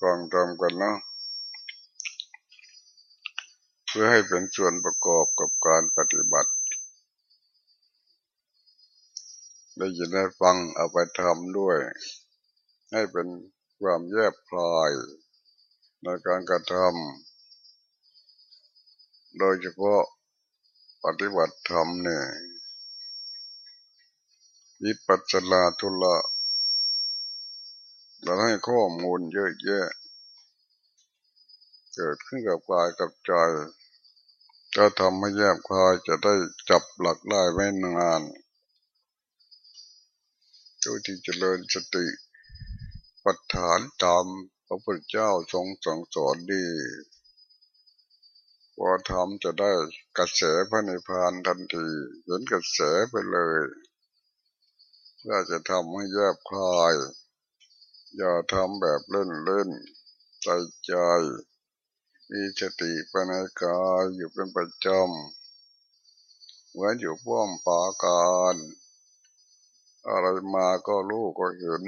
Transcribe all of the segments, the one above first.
ฟังตามกันเนาะเพื่อให้เป็นส่วนประกอบกับการปฏิบัติ ได้ยินได้ฟังเอาไปทำด้วย ให้เป็นความแยบคลายในการกระทำโดยเฉพาะปฏิบัติธรรมเนี่ยวิปัสสนาทุละ เราให้ข้อมูลเยอะแยะ เกิดขึ้นกับกายกับใจ ก็ทำให้แยบคายจะได้จับหลักได้ไม่นานดูที่เจริญสติปัฏฐานตามพระพุทธเจ้าทรงสั่งสอนดีพอทำจะได้กระแสพระนิพพานทันทีเห็นกระแสไปเลยเพื่อจะทำให้แยบคลาย อย่าทำแบบเล่นเล่นใจใจมีสติปนกายอยู่เป็นประจำเหมือนอยู่พ่วมปาการ อะไรมาก็รู้ก็เห็น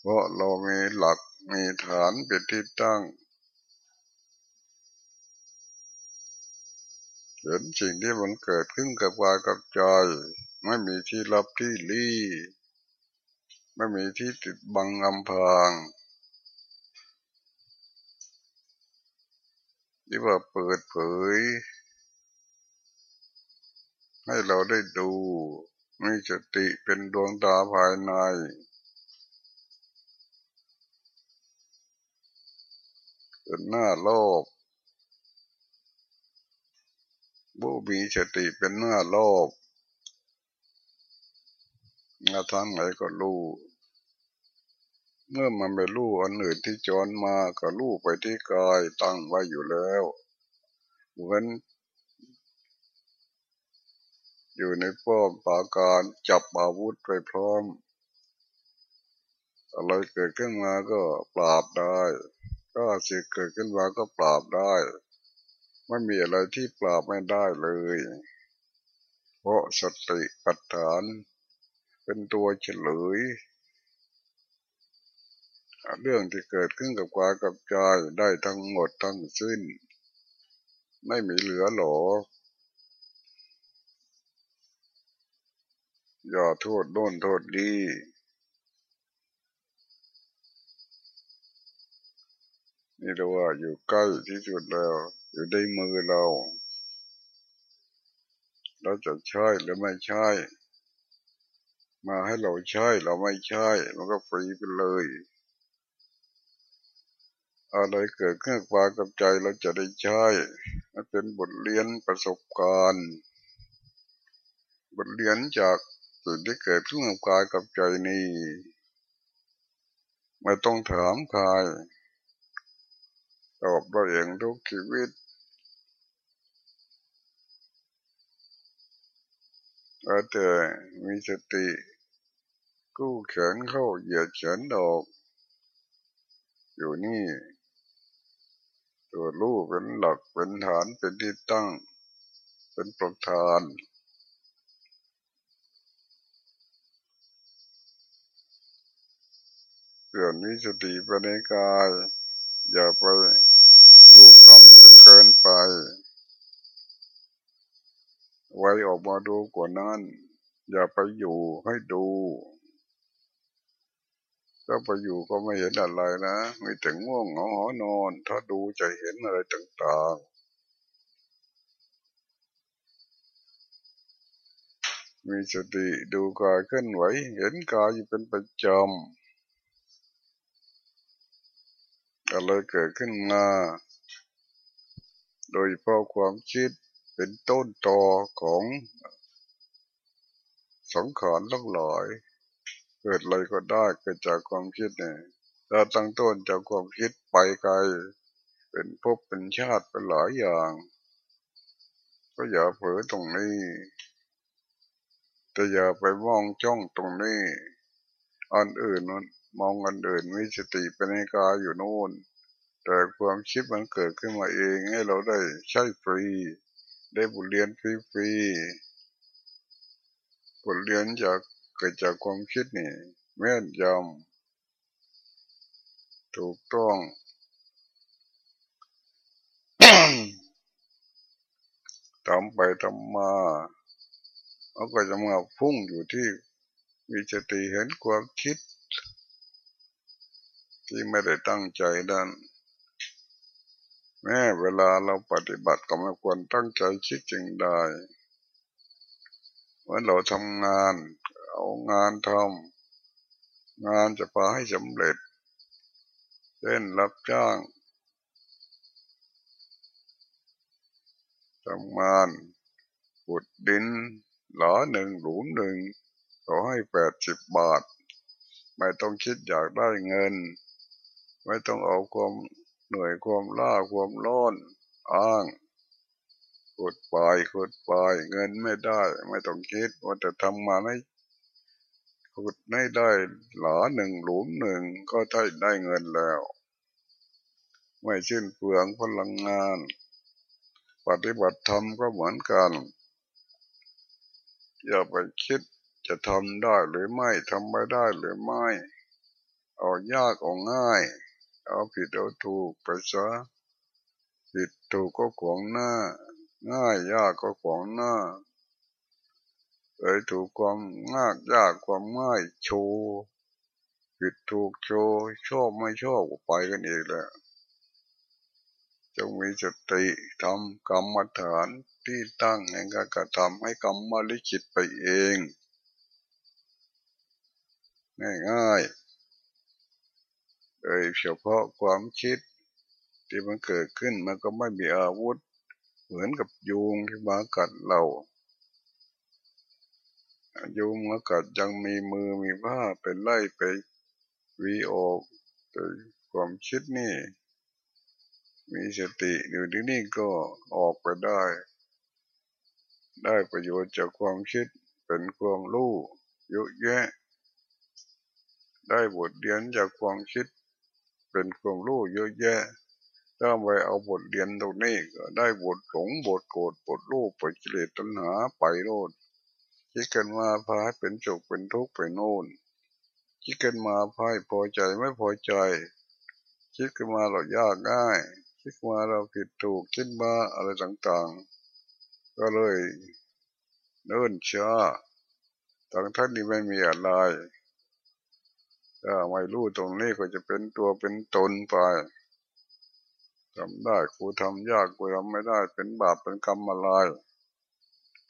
เพราะเรามีหลักมีฐานเป็นที่ตั้ง เห็นสิ่งที่มันเกิดขึ้นกับกายกับใจ ไม่มีที่รับที่ลี่ ไม่มีที่ติดบังอำพางที่ว่าเปิดเผย ให้เราได้ดูมีสติเป็นดวงตาภายใน เป็นหน้าโลกผู้มีสติเป็นหน้าโลกงาทางไหนก็รู้ เมื่อมันไปรู้อันอื่นที่จรมาก็รู้ไปที่กายตั้งไว้อยู่แล้วเหมือนอยู่ในป้อมปาการจับอาวุธไปพร้อมอะไรเกิดขึ้นมาก็ปราบได้ก็สิ่งเกิดขึ้นมาก็ปราบได้ ไม่มีอะไรที่ปราบไม่ได้เลย เพราะสติปัฏฐาน เป็นตัวเฉลย เรื่องที่เกิดขึ้นกับกายกับใจได้ทั้งหมดทั้งสิ้น ไม่มีเหลือหลออย่าโทษโน่นโทษดีนี่เราว่าอยู่ใกล้ที่สุดแล้ว อยู่ในมือเรา เราจะใช่หรือไม่ใช่ มาให้เราใช่เราไม่ใช่ มันก็ฟรีไปเลย อะไรเกิดขึ้นกับากับใจเราจะได้ใช้มันเป็นบทเรียนประสบการณ์ บทเรียนจากสิ่งที่เกิดขึ้นกับกายกับใจนี้ไม่ต้องถามใครตอบเราเองทุกชีวิตแต่มีสติ กู้แขนเข้าเหยียดแขนดอก อยู่นี่ ตัวรู้เป็นหลักเป็นฐานเป็นที่ตั้ง เป็นประธานเกิดมีสติไปในกาย อย่าไปรูปคำจนเกินไป ไว้ออกมาดูกว่านั้น อย่าไปอยู่ให้ดู ถ้าไปอยู่ก็ไม่เห็นอะไรนะไม่ถึงง่วงเหงาหอนอน ถ้าดูจะเห็นอะไรต่างๆ มีสติดูกายเคลื่อนไหว เห็นกายอยู่เป็นประจำอะไรเกิดขึ้นมา โดยเพราะความคิดเป็นต้นตอของสังขารทั้งหลาย กิดอะไรก็ได้เกิดจากความคิดเนี่ยถ้าตั้งต้นจากความคิดไปไกล เป็นภพเป็นชาติเป็นหลายอย่าง ก็อย่าเผลอตรงนี้ แต่อย่าไปมองจ้องตรงนี้อันอื่นมองอันอื่นมีสติเป็นกายอยู่โน่น แต่ความคิดมันเกิดขึ้นมาเองให้เราได้ใช้ฟรี ได้บทเรียนฟรีๆบทเรียนจาก เกิดจากความคิดนี่แม่นยถูกต้องทำไปทำมาเขาก็จะมาพุ่งอยู่ที่วิจติเห็นความคิด ที่ไม่ได้ตั้งใจดันแม้เวลาเราปฏิบัติก็ไม่ควรตั้งใจคิดจึงได้เมื่อเราทำงาน เอางานทำงานจะพาให้สำเร็จเช่นรับจ้างทำงานขุดดินหลอหนึ่งหลุมหนึ่งขอให้แปดสิบบาท ไม่ต้องคิดอยากได้เงิน ไม่ต้องเอาความเหนื่อยความล่าความร้อนอ้างขุดปลายขุดปลายเงินไม่ได้ ไม่ต้องคิดว่าจะทำมาให้ ขุดไม่ได้หลาหนึ่งหลุมหนึ่งก็ได้ได้เงินแล้ว ไม่ชิ้นเปลืองพลังงาน ปฏิบัติธรรมก็เหมือนกันอย่าไปคิดจะทำได้หรือไม่ทำไม่ได้หรือไม่เอายากเอาง่าย เอาผิดเอาถูกไปซะผิดถูกก็ขวางหน้า ง่ายยากก็ขวางหน้า เอ้ยถูกความงายยากความง่ายโชว์ผิดถูกโชว์ชอบไม่ชอบไปกันเอีกแล้วจงมีสติทำกรรมฐานที่ตั้งแห่งการกระทำให้กรรมมาลิขิตไปเอง ง่ายๆโดยเฉพาะความคิดที่มันเกิดขึ้นมันก็ไม่มีอาวุธ เหมือนกับยุงที่มากัดเรา ยุงมากัดยังมีมือมีผ้าเป็นไล่ไปวีออกแต่ความคิดนี่ มีสติอยู่ที่นี่ก็ออกไปได้ ได้ประโยชน์จากความคิดเป็นความรู้เยอะแยะ ได้บทเรียนจากความคิด เป็นความรู้เยอะแยะถ้าไปเอาบทเรียนตรงนี้ก็ได้บทหลงบทโกรธบทรูปบทกิเลสตัณหาไปโน่น คิดกันมาพาให้เป็นโศกเป็นทุกข์ไปโน่นคิดกันมาพายพอใจไม่พอใจ คิดกันมาเรายากง่าย คิดมาเราผิดถูกคิดมาอะไรต่างๆ ก็เลยเนิ่นช้าต่างท่านนี้ไม่มีอะไรถ้าไม่รู้ตรงนี้ก็จะเป็นตัวเป็นตนไปทำได้กูทำยากกูทำไม่ได้เป็นบาปเป็นกรรมอะไร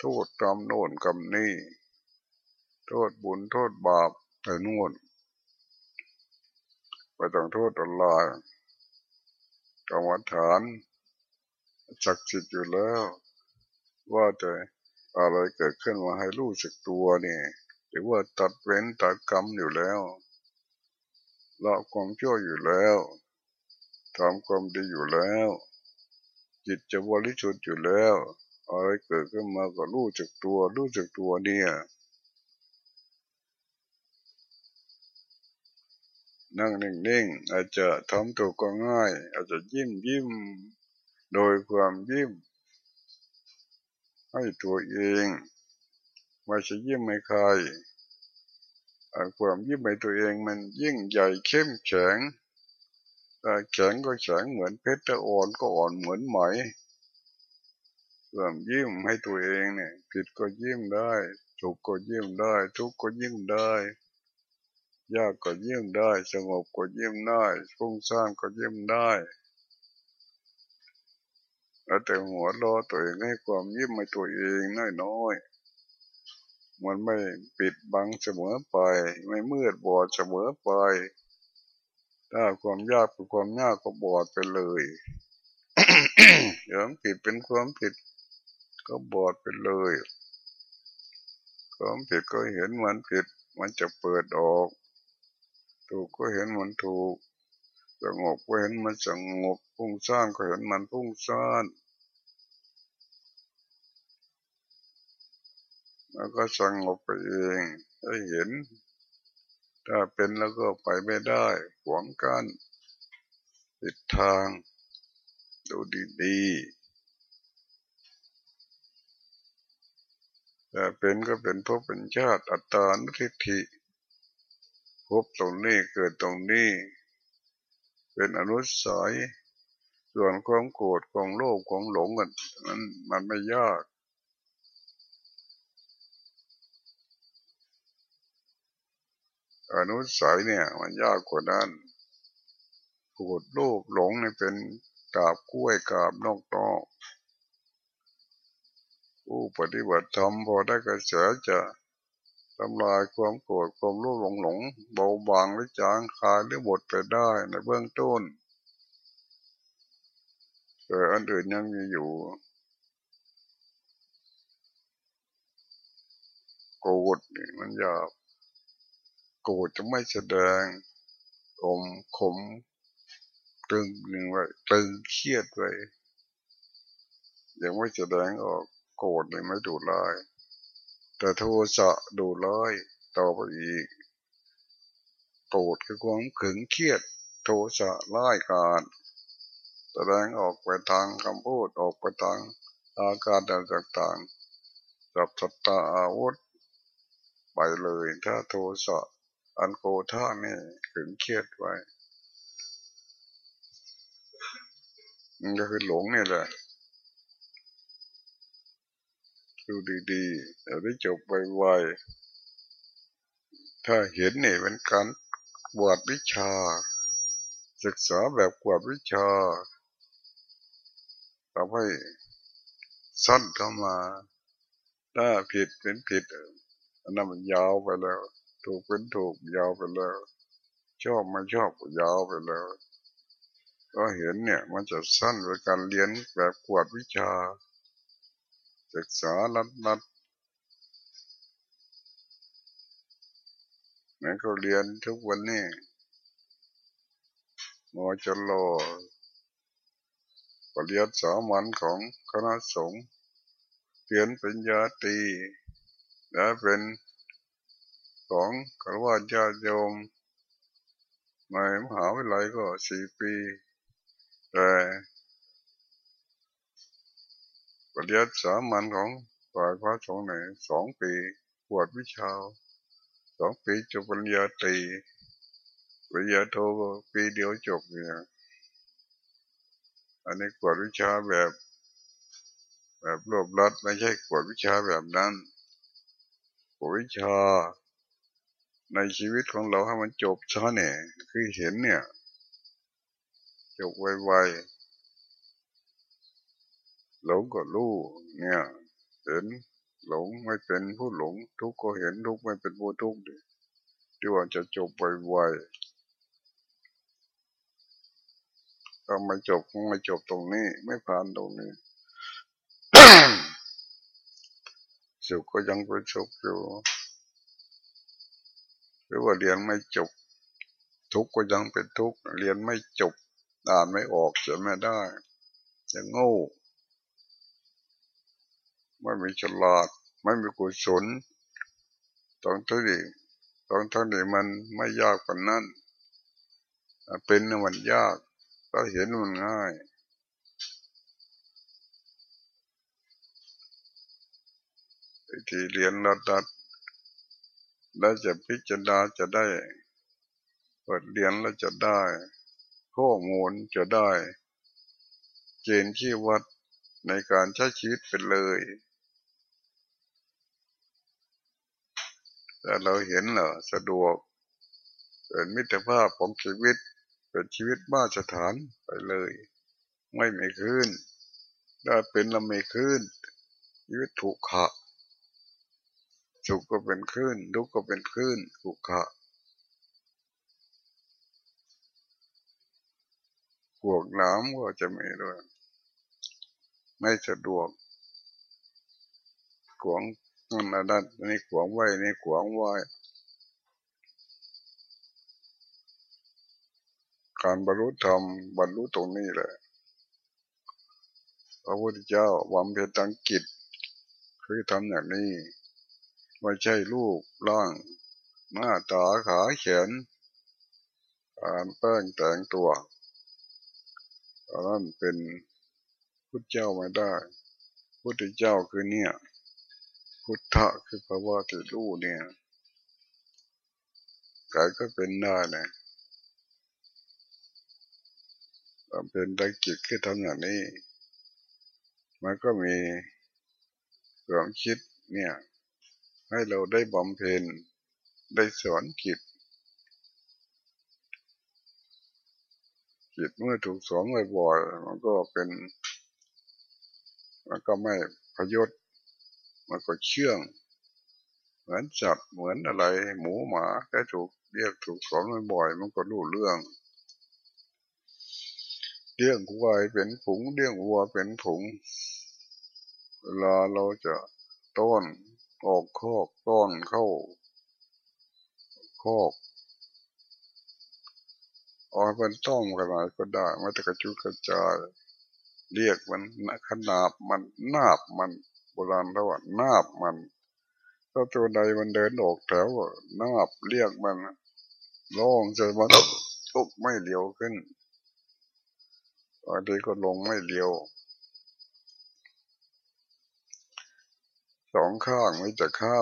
โทษกรรมโน่นกรรมนี่โทษบุญโทษบาปไปนู่นไปต้องโทษอะไรกรรมฐานศักดิ์สิทธิ์อยู่แล้ว ว่าจะอะไรเกิดขึ้นมาให้รู้สึกตัวนี่หรือว่าตัดเว้นตัดกรรมอยู่แล้วละความชั่วอยู่แล้วทำความดีอยู่แล้ว จิตจะบริสุทธิ์อยู่แล้ว อะไรเกิดขึ้นมาก็รู้จักตัวรู้จักตัวเนี่ยนั่งนิ่งๆอาจจะทำตัวก็ง่าย อาจจะยิ้มยิ้มโดยความยิ้ม ให้ตัวเองไม่ใช่ยิ้มให้ใครความยิ้มให้ตัวเองมันยิ่งใหญ่เข้มแข็งแข็งก็แข็งเหมือนเพชรอ่อนก็อ่อนเหมือนไหม เริ่มยิ้มให้ตัวเองเนี่ย ผิดก็ยิ้มได้สุขก็ยิ้มได้ ทุกข์ก็ยิ้มได้ ยากก็ยิ้มได้ สงบก็ยิ้มได้ฟุ้งซ่านก็ยิ้มได้แล้วแต่หัวรอตัวเองให้ความยิ้มให้ตัวเองน้อยๆมันไม่ปิดบังเสมอไป ไม่มืดบอดเสมอไป ถ้าความยากเป็นความยากก็บอดไปเลยอย่างผิดเป็นความผิด ก็บอดไปเลยความผิดก็เห็นมันผิด มันจะเปิดออก ถูกก็เห็นมันถูกสงบก็เห็นมันสงบพุ่งซ่านก็เห็นมันพุ่งซ่านแล้วก็สงบไปเองได้เห็น ถ้าเป็นแล้วก็ไปไม่ได้หวงกันปิดทาง ดูดีๆ แต่เป็นก็เป็นพบเป็นชาติอัตตานุทิฏฐิพบตรงนี้เกิดตรงนี้ เป็นอนุสัยส่วนความโกรธความโลภความหลงกันมันมันไม่ยากอนุสัยเนี่ย มันยากกว่านั้นโกรธโลภหลงเนี่ยเป็นกาบกล้วยกาบนอกตอก ผู้ปฏิบัติธรรมพอได้กระแสจะทำลายความโกรธความโลภหลงหลงเบาบางหรือจางคายหรือหมดไปได้ในเบื้องต้นแต่อันอื่นยังมีอยู่โกรธนี่มันยากโกรธจะไม่แสดงอมขมตึงหนึ่งไว้ตึงเครียดไว้ยังไม่แสดงออก โกรธเลยไม่ดูลาย แต่โทสะดูร้อยต่อไปอีก โกรธคือความขึงเครียด โทสะร้ายการแสดงออกไปทางคำพูดออกไปทางอาการต่างๆจับสัตตาอาวุธ ไปเลยถ้าโทสะอันโกท่านี่ขึงเครียดไว้มันก็คือหลงนี่แหละ ดูดีๆจะได้จบไวๆถ้าเห็นนี่เป็นการบวชวิชา ศึกษาแบบบวชวิชาทำให้สั้นเข้ามาถ้าผิดเป็นผิดอันนั้นมันยาวไปแล้ว ถูกเป็นถูกยาวไปแล้ว ชอบไม่ชอบยาวไปแล้ว ก็เห็นเนี่ยมันจะสั้นไปการเรียนแบบกวดวิชา ศึกษาลัดลัดนั่นเขาเรียนทุกวันนี้มอจโลปริยัติสามัญของคณะสงฆ์เรียนเป็นญาตีและเป็นของกรวาญาโยมในมหาวิทยาลัยก็สี่ปี แต่ ปริยัติสามัญของฝ่ายพระสงฆ์ในสองปีปวดวิชาสองปีจบปริญญาตรีปริญญาโทปีเดียวจบเนี่ยอันนี้ปวดวิชาแบบ แบบรวบรัดไม่ใช่ปวดวิชาแบบนั้นปวดวิชา ในชีวิตของเราให้มันจบซะเนี่ย คือเห็นเนี่ย จบไวๆ หลงก็รู้เนี่ยเห็นหลงไม่เป็นผู้หลง ทุกก็เห็นทุกไม่เป็นผู้ทุกข์ที่ว่าจะจบไวๆถ้าไม่จบคงไม่จบตรงนี้ ไม่ผ่านตรงนี้สุขก็ยังเป็นสุขอยู่หรือว่าเรียนไม่จบ ทุกข์ก็ยังเป็นทุกข์เรียนไม่จบอ่านไม่ออกจะไม่ได้จะโง่ ไม่มีฉลาด ไม่มีกุศลตอนทั้งนี้ตอนทั้งนี้มันไม่ยากกว่านั้นเป็นมันยากก็เห็นมันง่ายที่เรียนระดับแล้วจะพิจารณาจะได้เปิดเรียนแล้วจะได้ ข้อมูลจะได้ เกณฑ์ที่วัดในการใช้ชีวิตเป็นเลย แต่เราเห็นเหรอสะดวกเป็นมิตรภาพของชีวิต เป็นชีวิตบ้าสถานไปเลย ไม่ม่ขึ้นถ้าเป็นเราไม่ขึ้นชีวิตถูกขะสุขก็เป็นขึ้นทุกข์ก็เป็นขึ้นถูกขะพวกน้ำก็จะไมีด้วย ไม่สะดวกขวง นั่นนั่นนี่ขวางไว้นี่ขวางไว้ การบรรลุธรรมบรรลุตรงนี้แหละพระพุทธเจ้าวางเพตังกิจคือทำอย่างนี้ไม่ใช่รูปร่างหน้าตาขาแขนการแป้งแต่งตัวนั่นเป็นพุทธเจ้าไม่ได้ พุทธเจ้าคือเนี่ย พุทธะคือภาวะที่รู้เนี่ยกายก็เป็นได้นะำเป็นตะกิจคือทำอย่างนี้ มันก็มีความคิดเนี่ย ให้เราได้บำเพ็ญได้สอนกิจจิตเมื่อถูกสอนบ่อยๆมันก็เป็น มันก็ไม่พยศ มันก็เชื่อง เหมือนจับเหมือนอะไร หมูหมาแค่ถูกเรียกถูกสอนบ่อยๆมันก็รู้เรื่องเลี้ยงควายเป็นผงเลี้ยงวัวเป็นผงเวลาเราจะต้อนออกคอกต้อนเข้าคอกเอาเป็นต้มกันมาก็ได้ไม่ต้องกระจุกกระจายเรียกมันขนาบมันนาบมัน ราณเราว่านาบมัน ถ้าตัวใดมันเดินออกแถวนาบเรียกมันร้องใจมันตุกไม่เลี้ยวขึ้นบางทีก็ลงไม่เลี้ยวสองข้างไม่จะเข้า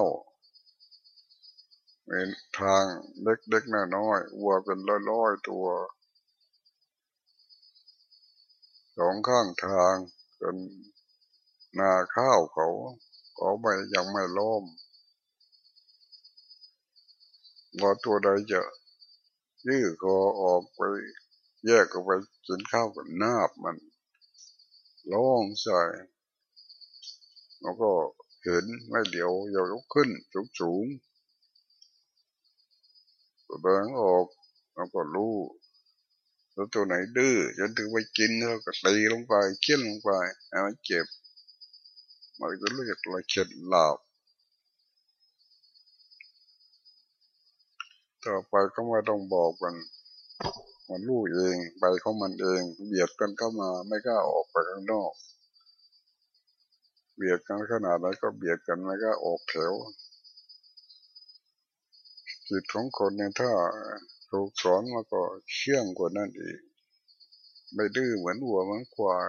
เป็นทางเล็กๆน้อยๆวัวเป็นร้อยๆตัวสองข้างทางเป็น นาข้าวเขาก็ไม่ยังไม่ล้มว่าตัวใดจะยื้อคอออกไป แยกออกไปกินข้าวกับนาบมันร้องใส่แล้วก็เห็นไม่เดียวอย่าลุกขึ้นสูงสูงแบงออกแล้วก็รู้แล้วตัวไหนดื้อจนถึงไปกินแล้วก็ตีลงไปเคี่ยนลงไปให้มันเจ็บ มันจะรู้จักละเข็ดลับต่อไปก็ไม่ต้องบอกกันมันรู้เองไปของมันเอง เบียดกันเข้ามาไม่กล้าออกไปข้างนอก เบียดกันขนาดไหนก็เบียดกันไม่กล้าออกแถวจิตของคนเนี่ยถ้าถูกสอนมาก็เชื่องกว่านั่นอีก ไม่ดื้อเหมือนวัวเหมือนควาย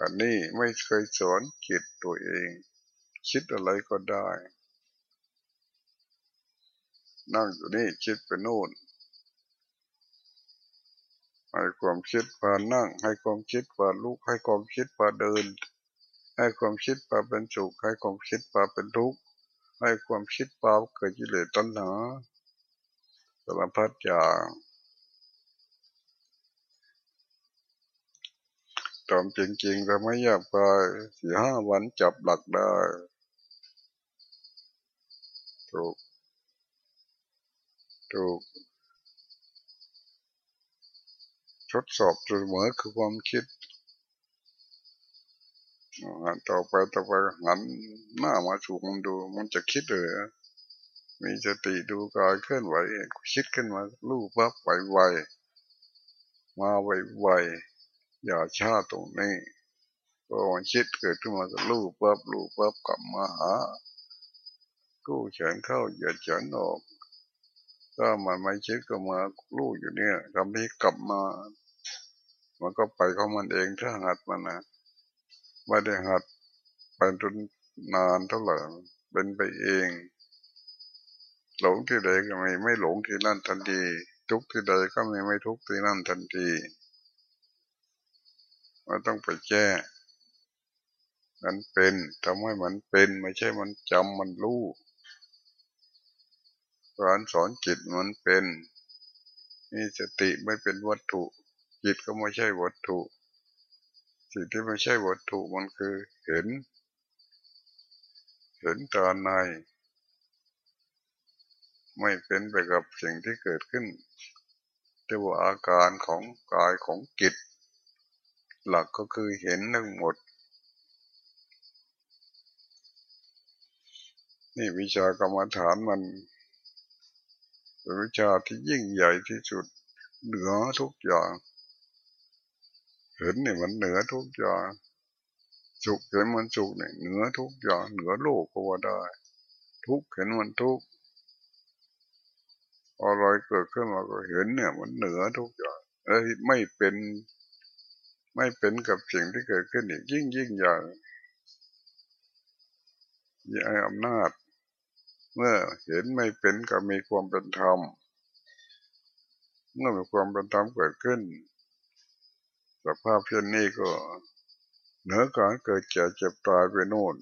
อันนี้ไม่เคยสอนจิตตัวเอง คิดอะไรก็ได้ นั่งอยู่นี่คิดไปโน่นให้ความคิดพานั่ง ให้ความคิดพาลุก ให้ความคิดพาเดิน ให้ความคิดพาเป็นสุขให้ความคิดพาเป็นทุกข์ให้ความคิดพาเกิดกิเลสตัณหาสารพัดอย่าง ตามจริงๆแต่ไม่ยากไปสี่ห้าวันจับหลักได้ ถูก ถูก ทดสอบเสมอคือความคิดต่อไปต่อไปหันหน้ามาถูกมันดู มันจะคิดเลยมีสติดูกายเคลื่อนไหวคิดขึ้นมาลู่ปั๊บไหวไวมาไวไว อย่าชาตรงนี้พอมันคิดเกิดขึ้นมาก็ลู่ปั๊บลู่ปั๊บกลับมาหากู้เฉินเข้าอย่าเฉินออกถ้ามันไม่คิดก็มาลู่อยู่เนี่ยทำให้กลับมา มันก็ไปของมันเองถ้าหัดมันนะไม่ได้หัดไปจนนานเท่าไหร่เป็นไปเอง หลงที่ใดก็ไม่ไม่หลงที่นั่นทันทีทุกที่ใดก็ไม่ไม่ทุกที่นั่นทันที มันต้องไปแก้มันเป็นทำให้มันเป็น ไม่ใช่มันจำมันรู้การสอนจิตมันเป็นนี่สติไม่เป็นวัตถุ จิตก็ไม่ใช่วัตถุ สิ่งที่ไม่ใช่วัตถุมันคือเห็น เห็นตาใน ไม่เป็นไปกับสิ่งที่เกิดขึ้นแต่ว่าอาการของกายของจิต หลักก็คือเห็นทั้งหมด นี่วิชากรรมฐานมันเป็นวิชาที่ยิ่งใหญ่ที่สุด เหนือทุกอย่าง เห็นนี่มันเหนือทุกอย่างสุขเห็นมันสุขเนี่ยเหนือทุกอย่างเหนือโลกก็ว่าได้ ทุกเห็นมันทุกอะไรเกิดขึ้นมาก็เห็นเนี่ยมันเหนือทุกอย่างเอ้ยไม่เป็น ไม่เป็นกับสิ่งที่เกิดขึ้นอีกยิ่งยิ่งใหญ่ยิ่งอำนาจ เมื่อเห็นไม่เป็นก็มีความเป็นธรรมเมื่อมีความเป็นธรรมเกิดขึ้นสภาพเช่นนี้ก็เหนือการเกิดเจ็บเจ็บตายไปโน่น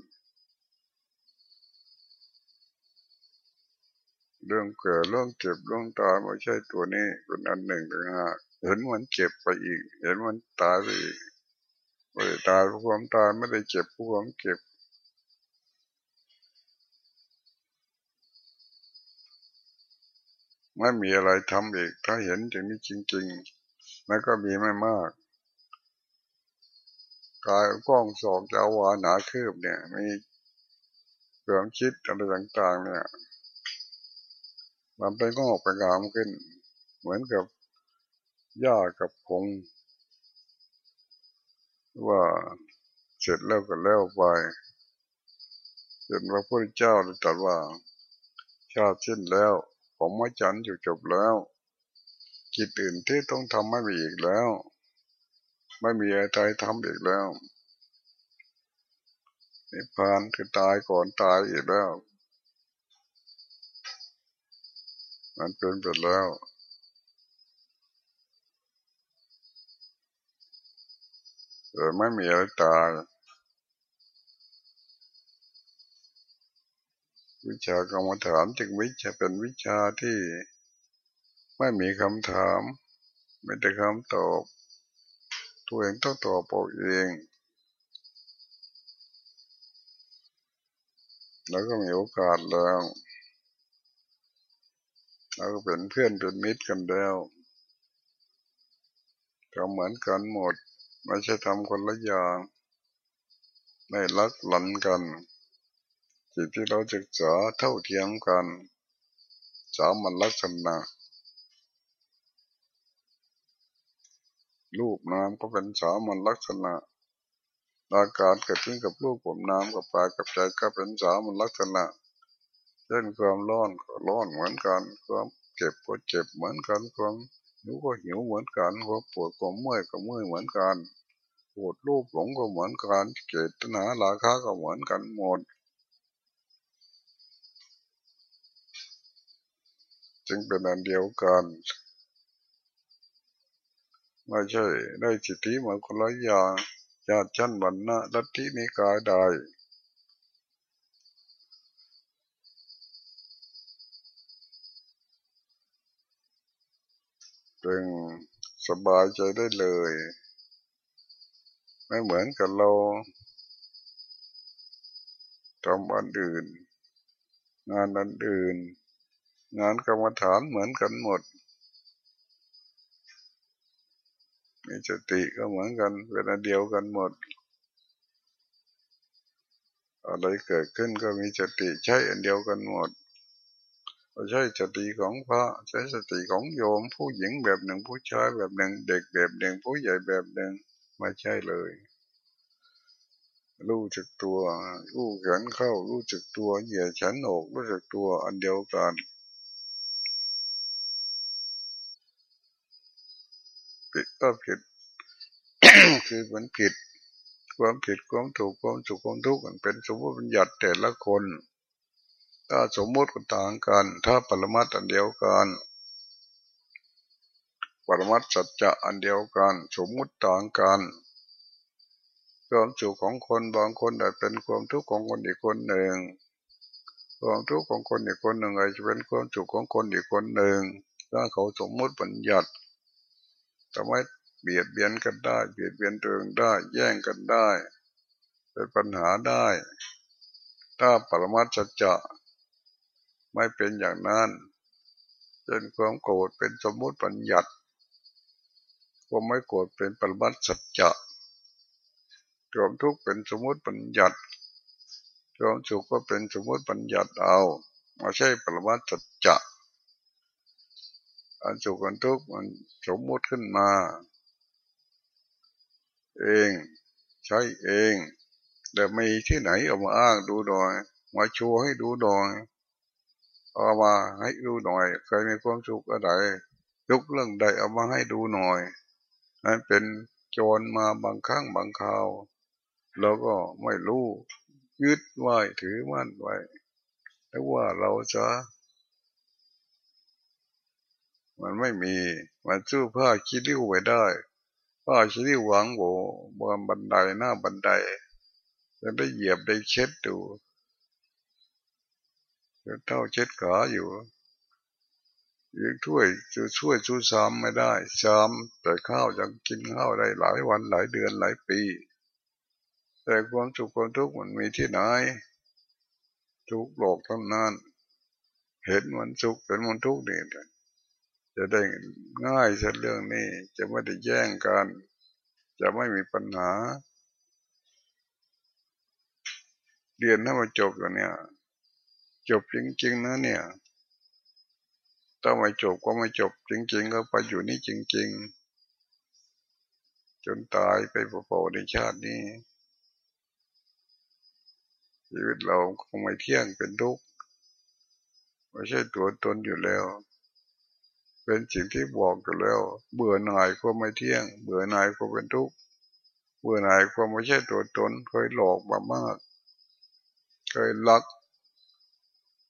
เรื่องเกิดเรื่องเจ็บเรื่องตายไม่ใช่ตัวนี้เป็นอันหนึ่งต่างหาก เห็นมันเจ็บไปอีก เห็นมันตายไปอีกไม่ได้ตายเพราะความตายไม่ได้เจ็บเพราะความเจ็บไม่มีอะไรทำอีก ถ้าเห็นอย่างนี้จริงๆมันก็มีไม่มากกายกล้องสองจะวาหนาคืบเนี่ย มีความคิดอะไรต่าง ๆ เนี่ย มันเป็นงอกเป็นงามขึ้น เหมือนกับ หญ้ากับพงว่าเสร็จแล้วก็แล้วไปจนพระพุทธเจ้าตรัสว่า ชาติสิ้นแล้วผมไม่จันอยู่จบแล้วกิจอื่นที่ต้องทำไม่มีอีกแล้ว ไม่มีอะไรทำอีกแล้วนิพพานคือตายก่อนตายอีกแล้ว มันเป็นไปแล้ว แต่ไม่มีอะไรตาย วิชากรรมฐานจึงวิชาเป็นวิชาที่ไม่มีคำถามไม่ได้คำตอบ ตัวเองต้องตอบเองแล้วก็มีโอกาสแล้วเราก็เป็นเพื่อนเป็นมิตรกันแล้วทำเหมือนกันหมด ไม่ใช่ทำคนละอย่างไม่รักหลันกัน จิตที่เราศึกษาเท่าเทียมกันสามัญลักษณะรูปนามก็เป็นสามัญลักษณะอาการเกิดขึ้นกับรูปผมน้ำกับปลากับใจก็เป็นสามัญลักษณะเช่นความร้อนก็ร้อนเหมือนกัน ความเจ็บก็เจ็บเหมือนกัน ความ หิวก็หิวเหมือนกันความปวดก็เมื่อยก็เมื่อยเหมือนกันปวดรูปหลงก็เหมือนกันเจตนาราคาก็เหมือนกันหมด จึงเป็นอันเดียวกันไม่ใช่ได้จิตที่เหมือนคนละอย่างญาติชั้นบรรณะลัทธินิกายใด จึงสบายใจได้เลย ไม่เหมือนกับเราทำอันอื่น งานอันอื่น งานกรรมฐานเหมือนกันหมดมีสติก็เหมือนกันเป็นอันเดียวกันหมด อะไรเกิดขึ้นก็มีสติใช้อันเดียวกันหมด ใช่สติของพระใช้สติของโยม ผู้หญิงแบบหนึ่งผู้ชายแบบหนึ่ง เด็กแบบหนึ่ง ผู้ใหญ่แบบหนึ่งไม่ใช่เลย รู้จักตัวรู้แขนเข้า รู้จักตัวเหยียดฉันอกรู้จักตัวอันเดียวกันผิดก็ผิดคือมันผิด ความผิดความถูกความสุขความทุกข์มันเป็นสมมติบัญญัติแต่ละคน ถ้าสมมติก็ต่างกัน ถ้าปรมัตอันเดียวกัน ปรมัตสัจจะอันเดียวกัน สมมุติต่างกันความสุขของคนบางคนอาจเป็นความทุกข์ของคนอีกคนหนึ่ง ความทุกข์ของคนอีกคนหนึ่งอาจจะเป็นความสุขของคนอีกคนหนึ่ง ถ้าเขาสมมุติบัญญัติทำให้เบียดเบียนกันได้ เบียดเบียนตัวเองได้ แย่งกันได้ เป็นปัญหาได้ ถ้าปรมาจจะ ไม่เป็นอย่างนั้นเป็นความโกรธเป็นสมมุติปัญญัติความไม่โกรธเป็นปรมัตสัจจะความทุกข์เป็นสมมุติปัญญัติความสุขก็เป็นสมมุติปัญญัติเอาไม่ใช่ปรมัตสัจจะอันสุขอันทุกข์มันสมมุติขึ้นมา เองใช้เอง แต่ไมีที่ไหนเอามาอ้างดูหน่อย มาโชว์ให้ดูหน่อย เอามาให้ดูหน่อย เคยมีความสุขอะไรยกเรื่องใดเอามาให้ดูหน่อยนั่นเป็นโจรมาบางครั้งบางคราวเราก็ไม่รู้ยึดไว้ถือมั่นไว้แล้วว่าเราจะมันไม่มี มันสู้ผ้าคิริ้วไว้ได้ผ้าคิริ้วหวางโบบนบันไดหน้าบันไดจะได้เหยียบได้เช็ดดู จะเท่าเช็ดขาอยู่ยังช่วยจะช่วยชูซ้ำไม่ได้ซ้ำแต่ข้าวยังกินข้าวได้หลายวันหลายเดือนหลายปี แต่ความสุขความทุกข์มันมีที่ไหน ทุกโลกทั้งนั้น เห็นมันสุขเห็นมันทุกข์นี่จะได้ง่ายเส้นเรื่องนี้จะไม่ได้แย่งกัน จะไม่มีปัญหา เรียนให้มันจบอยู่เนี่ย จบจริง ๆ นะเนี่ย ถ้าไม่จบก็ไม่จบจริง ๆ ก็ไปอยู่นี่จริง ๆ จนตายไปเปล่าๆในชาตินี้ชีวิตเราคงไม่เที่ยงเป็นทุกข์ไม่ใช่ตัวตนอยู่แล้ว เป็นสิ่งที่บอกกันแล้ว เบื่อหน่ายก็ไม่เที่ยง เบื่อหน่ายก็เป็นทุกข์เบื่อหน่ายก็ไม่ใช่ตัวตนเคยหลอกมามาก เคยรัก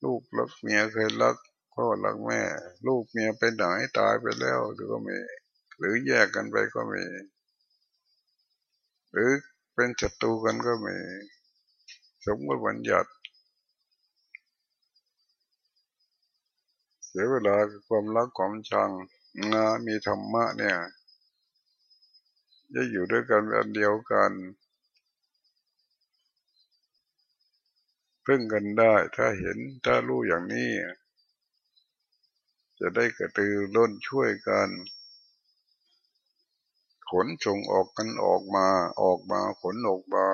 ลูกรักเมียเคยรักพ่อรักแม่ ลูกเมียไปไหนตายไปแล้วหรือก็มี หรือแยกกันไปก็มี หรือเป็นศัตรูกันก็มี สมมติวันหยัดเสียเวลาความรักความชังงามีธรรมะเนี่ยจะอยู่ด้วยกันอันเดียวกัน พึ่งกันได้ ถ้าเห็นถ้ารู้อย่างนี้ จะได้กระตือร้นช่วยกัน ขนส่งออกกันออกมาออกมาขนออกมา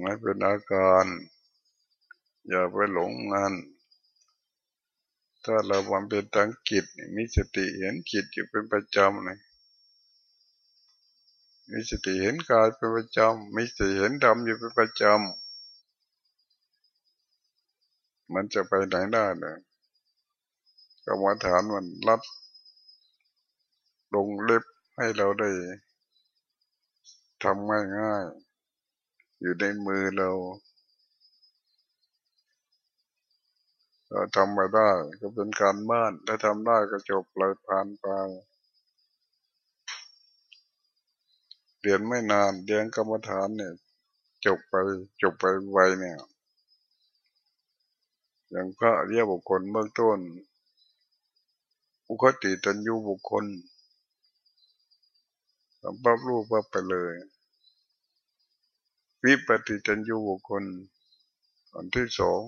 ไม่เป็นอาการ อย่าไปหลงงานถ้าเราวำเป็นตังกิจมีสติเห็นจิตอยู่เป็นประจำเลย มีสติเห็นกายเป็นประจำมีสติเห็นดำอยู่เป็นประจำมันจะไปไหนได้เนี่ยกรรมฐานมันรับลงเล็บให้เราได้ทำง่ายง่ายอยู่ในมือเราเราทำไม่ได้ก็เป็นการบ้านถ้าทำได้ก็จบเลยผ่านไป เรียนไม่นานเรียนกรรมฐานเนี่ย จบไปจบไปไวเนี่ย อย่างพระเรียบุคคลเบื้องต้น อุคติตันยูบุคคลสัมปับรูปปับไปเลย วิปฏิตันยูบุคคลอันที่สอง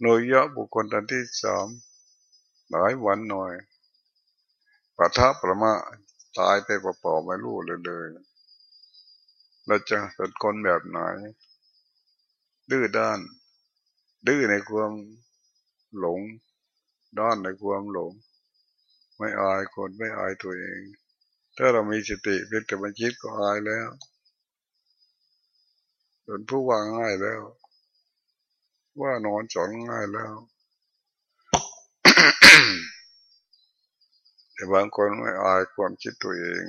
โนยะบุคคลอันที่สามหลายวันหน่อยปัทภประมาตายไปเปล่าๆไม่รู้เลยเลย เราจะเป็นคนแบบไหน ดื้อด้าน ดื้อในความหลง ด้านในความหลง ไม่อายคนไม่อายตัวเอง ถ้าเรามีสติเป็นแต่บัญชิตก็อายแล้วเป็นผู้วางง่ายแล้ว ว่านอนสอนง่ายแล้วแต่บางคนไม่อายความคิดตัวเอง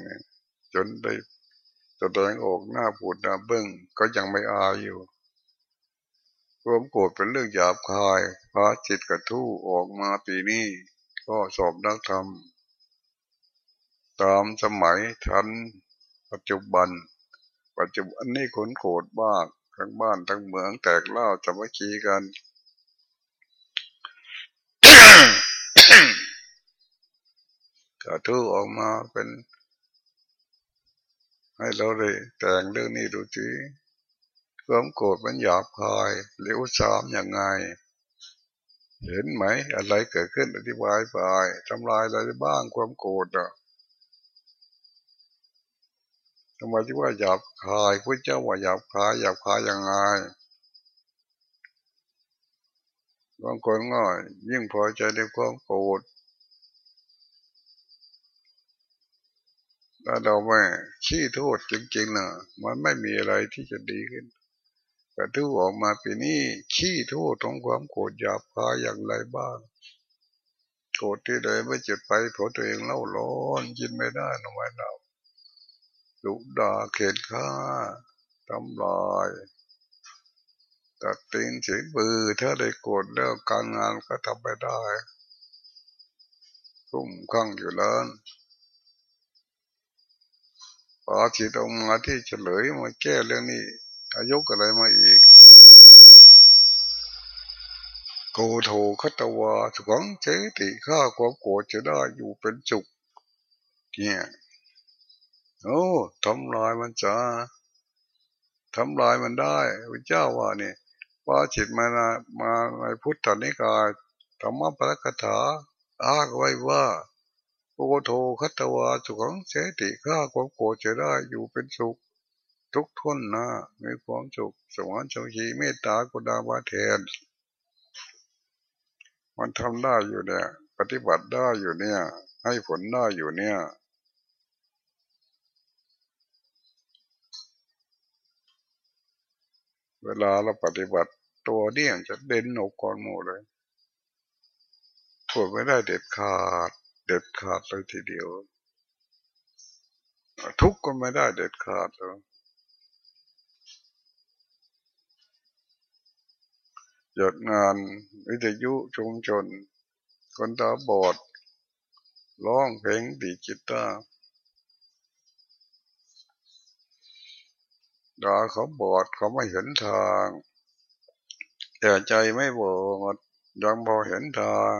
จนได้ แสดงออกหน้าปูดหน้าเบิ้งก็ยังไม่อายอยู่ความโกรธเป็นเรื่องหยาบคายพระจิตกระทู้ออกมาปีนี้ ก็สอบนักธรรม ตามสมัยทันปัจจุบัน ปัจจุบันนี้ขนโกรธบ้างทั้งบ้านทั้งเมืองแตกเล่าจะมาคีกันกระทู้ออกมาเป็น ให้เราเลยแต่งเรื่องนี้ดูสิความโกรธมันหยาบคายเลี้ยวสามอย่างไง เห็นไหม อะไรเกิดขึ้นอธิบายไปทำลายอะไรบ้างความโกรธอะทำไมที่ว่าหยาบคายพระเจ้าว่าหยาบคายหยาบคายย่างไงบางคนง่ายยิ่งพอใจในความโกรธถ้า เราไม่ขี้โทษจริงๆนะมันไม่มีอะไรที่จะดีขึ้นกระทู้ออกมาปีนี้ขี้โทษของความโกรธหยาบคายอย่างไรบ้างโกรธที่ใดไม่เจ็บไปเพราะตัวเองเล่าร้อนกินไม่ได้นไว้เราดุด่าเข็นฆ่าทำลายตัดติงเสียบือถ้าได้โกรธแล้วการงานก็ทำไปได้คุ้มข้างอยู่แล้ว ปาจิตออกมาที่เฉลยมาแก้เรื่องนี้ อายุอะไรมาอีก โกโถคัตวาสุขังเจติข้าความโกรธจะได้อยู่เป็นจุกเนี่ยโอ้ทำลายมันจ้าทำลายมันได้พระเจ้าว่านี่ว่าจิตมามาในพุทธนิกายธรรมปรกถาอ้างไว้ว่า โอโทคัตวาสุขังเสติข้าความโกรธจะได้อยู่เป็นสุข ทุกทุนนะมีความสุขสวรรค์ชชีเมตตากุดาวาเทนมันทำได้อยู่เนี่ย ปฏิบัติได้อยู่เนี่ย ให้ผลได้อยู่เนี่ยเวลาเราปฏิบัติตัวเนี่ยจะเด่นหนกก่อนหมู่เลยพูดไม่ได้เด็ดขาด เด็ดขาดเลยทีเดียว ทุกข์ก็ไม่ได้เด็ดขาดเลยหยดงานวิทยุชุมชน คนตาบอดร้องเพลงดีจิตตาดาเขาบอดเขาไม่เห็นทาง แต่ใจไม่บอดยังพอเห็นทาง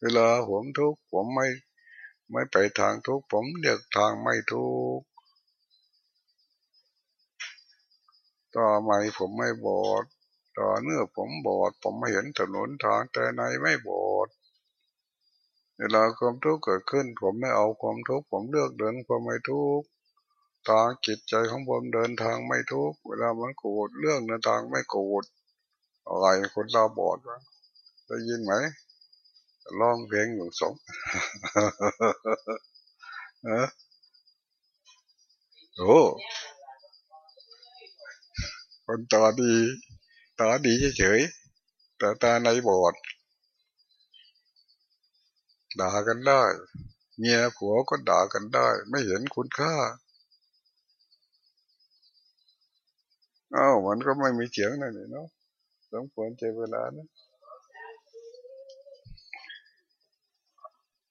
เวลาผมทุกข์ผมไม่ไม่ไปทางทุกข์ผมเลือกทางไม่ทุกข์ต่อไม่ผมไม่บอดตาเนื้อผมบอด ผมไม่เห็นถนนทางแต่ในไม่บอดเวลาความทุกข์เกิดขึ้น ผมไม่เอาความทุกข์ผมเลือกเดินความไม่ทุกข์ทางจิตใจของผมเดินทางไม่ทุกข์เวลามันโกรธเรื่องในทางไม่โกรธอะไรคนตาบอดวะได้ยินไหม ร้องเพลงอยู่สองเออโอ้คนตาดีตาดีเฉยๆแต่ตาในบอดด่ากันได้ เมียผัวก็ด่ากันได้ ไม่เห็นคุณค่าอ้าวมันก็ไม่มีเสียงนั่นเนาะสมควรเจเวลานะ